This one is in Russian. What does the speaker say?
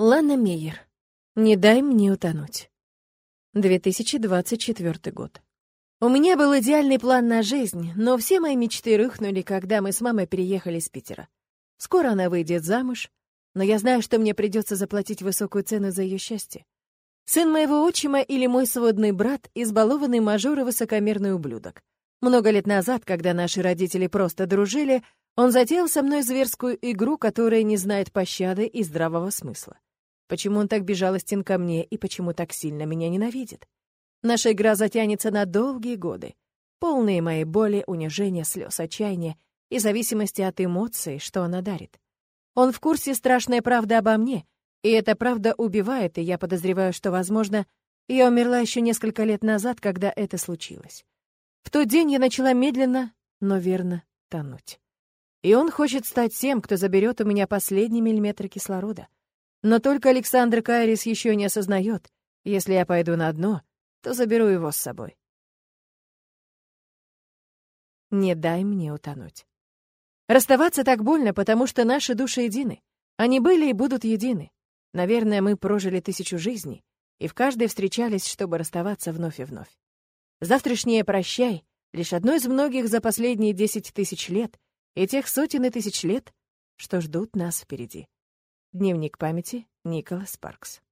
Лана Мейер. Не дай мне утонуть. 2024 год. У меня был идеальный план на жизнь, но все мои мечты рухнули, когда мы с мамой переехали с Питера. Скоро она выйдет замуж, но я знаю, что мне придется заплатить высокую цену за ее счастье. Сын моего отчима или мой сводный брат — избалованный мажор и высокомерный ублюдок. Много лет назад, когда наши родители просто дружили, он затеял со мной зверскую игру, которая не знает пощады и здравого смысла. Почему он так безжалостен ко мне и почему так сильно меня ненавидит? Наша игра затянется на долгие годы, полные моей боли, унижения, слез, отчаяния и зависимости от эмоций, что она дарит. Он в курсе страшной правды обо мне, и эта правда убивает, и я подозреваю, что, возможно, я умерла еще несколько лет назад, когда это случилось. В тот день я начала медленно, но верно тонуть. И он хочет стать тем, кто заберет у меня последний миллиметр кислорода. Но только Александр Кайрис еще не осознает, если я пойду на дно, то заберу его с собой. Не дай мне утонуть. Расставаться так больно, потому что наши души едины. Они были и будут едины. Наверное, мы прожили тысячу жизней, и в каждой встречались, чтобы расставаться вновь и вновь. Завтрашнее «прощай» — лишь одно из многих за последние десять тысяч лет и тех сотен и тысяч лет, что ждут нас впереди. Дневник памяти Николас Паркс.